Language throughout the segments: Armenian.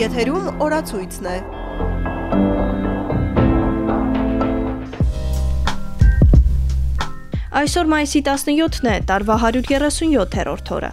Եթերում օրացույցն է։ Այսօր մայիսի 17-ն է, տարվա 137-րդ օրը։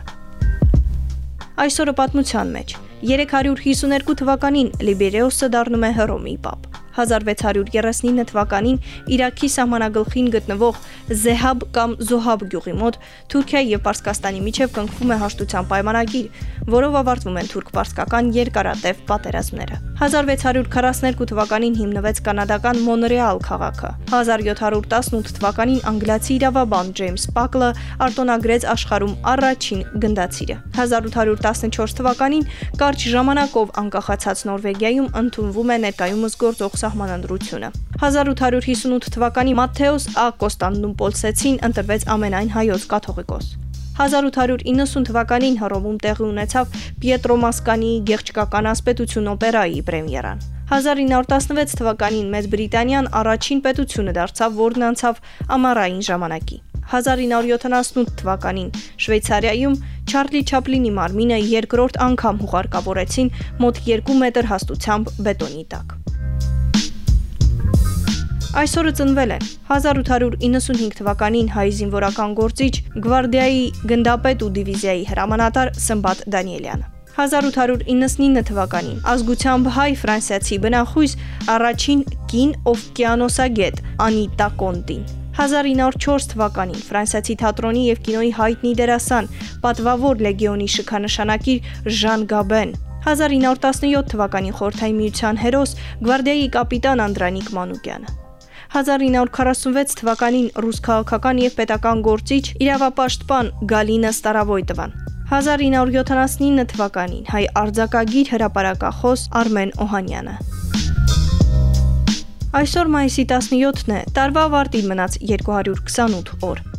Այսօրը պատմության մեջ. 352 թվականին Լիբերեոսը դառնում է Հռոմի պապ։ 1639 թվականին Իրաքի սահմանագլխին գտնվող Զեհաբ կամ Զոհաբ գյուղի մոտ Թուրքիայի եւ Պարսկաստանի միջև կնքվում է հաշտության պայմանագիր, որով ավարտվում են թուրք-պարսկական երկարատև պատերազմները։ 1642 թվականին հիմնվեց կանադական Մոնրեալ քաղաքը։ 1718 թվականին անգլիացի իրավաբան Ջեյմս Պակլը արտոնագրեց աշխարհում առաջին գնդացիրը։ 1814 թվականին կարճ ժամանակով անկախացած Նորվեգիայում ընդունվում է ներկայումս գործող սահմանադրությունը։ 1858 թվականի Մատթեոս Ա Կոստանդնուպոլսեցին ընտրվեց ամենայն հայոց կաթողիկոս։ 1890 թվականին Հռոմում տեղի ունեցավ Պիետրո Մասկանիի գեղչկական ասպետություն օպերայի պրեմիերան։ 1916 թվականին Մեծ Բրիտանիան առաջին պետությունը դարձավ, որն անցավ ամառային ժամանակի։ 1978 թվականին Շվեյցարիայում Չարլի Չապլինի մարմինը երկրորդ անգամ հուղարկավորեցին մոտ 2 մետր հաստությամբ բետոնի տակ։ Այսօրը ծնվել է 1895 թվականին հայ զինվորական գործիչ Գվարդիայի գնդապետ ու դիվիզիայի հրամանատար Սմբատ Դանիելյանը։ 1899 թվականին ազգությամբ հայ ֆրանսիացի բնախույս առաջին կին օվկիանոսագետ Անիտա Կոնտին 1904 թվականին ֆրանսիացի թատրոնի եւ կինոյի հայտնի դերասան, պատվավոր լեգիոնի շքանշանակիր Ժան Գաբեն 1917 թվականին խորթայի միության հերոս գվարդիայի կապիտան Անդրանիկ Մանուկյանը 1946 թվականին ռուս քաղաքական եւ պետական գործիչ իրավապաշտպան Գալինա Ստարավոյտովան 1979 թվականին հայ արձակագիր հրապարակախոս Արմեն Օհանյանը Այսօր մայիսի 17-ն է, տարվա ավարտին մնաց 228 օր։